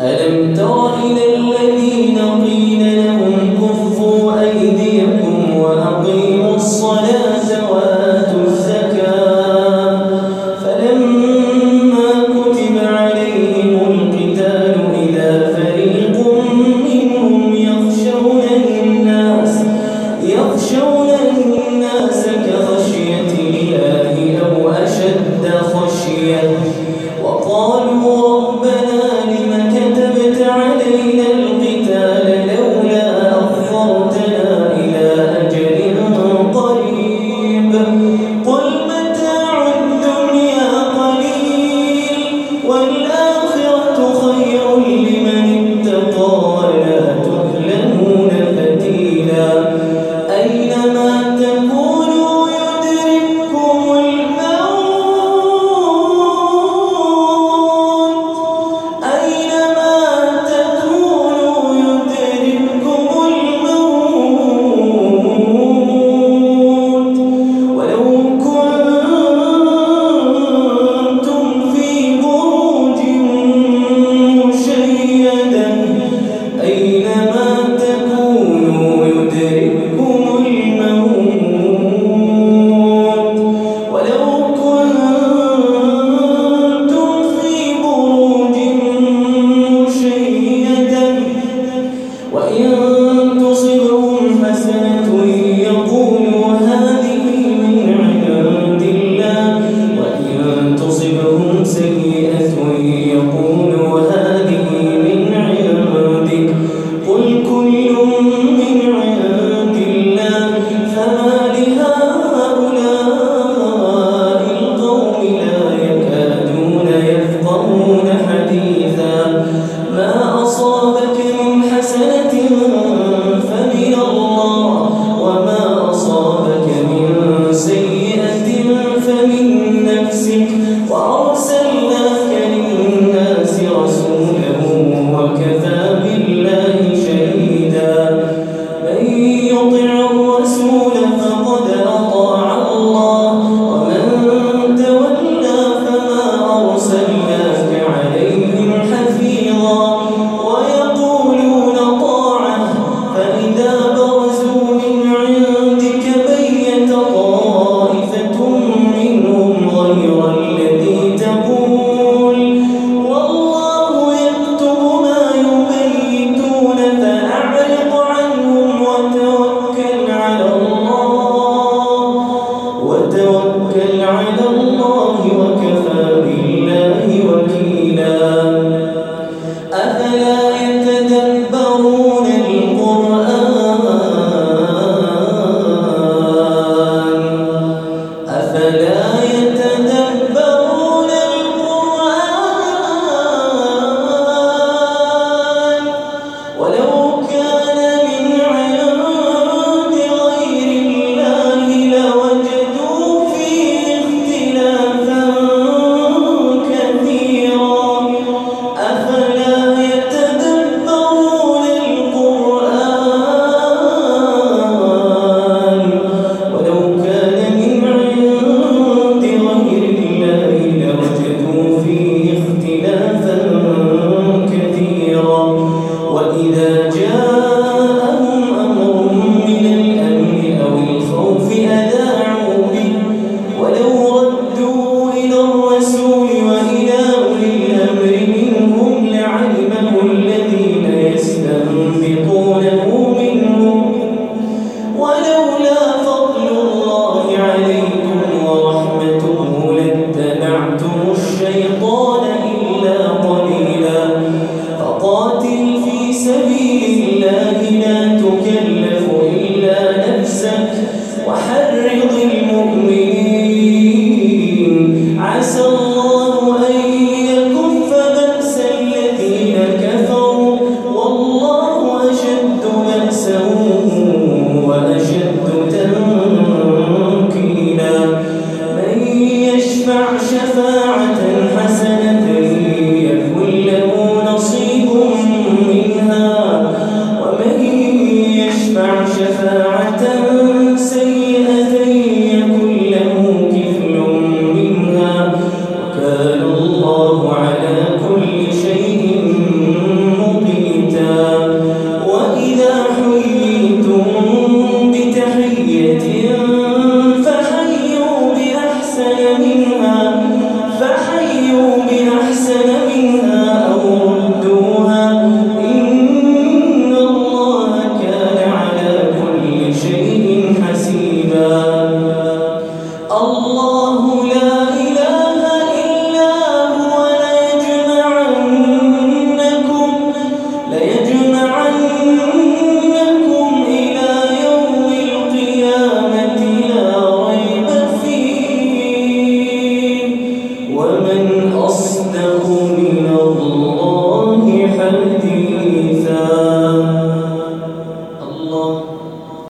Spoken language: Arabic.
ألم تر إلى الذي أفلا يتدبرون não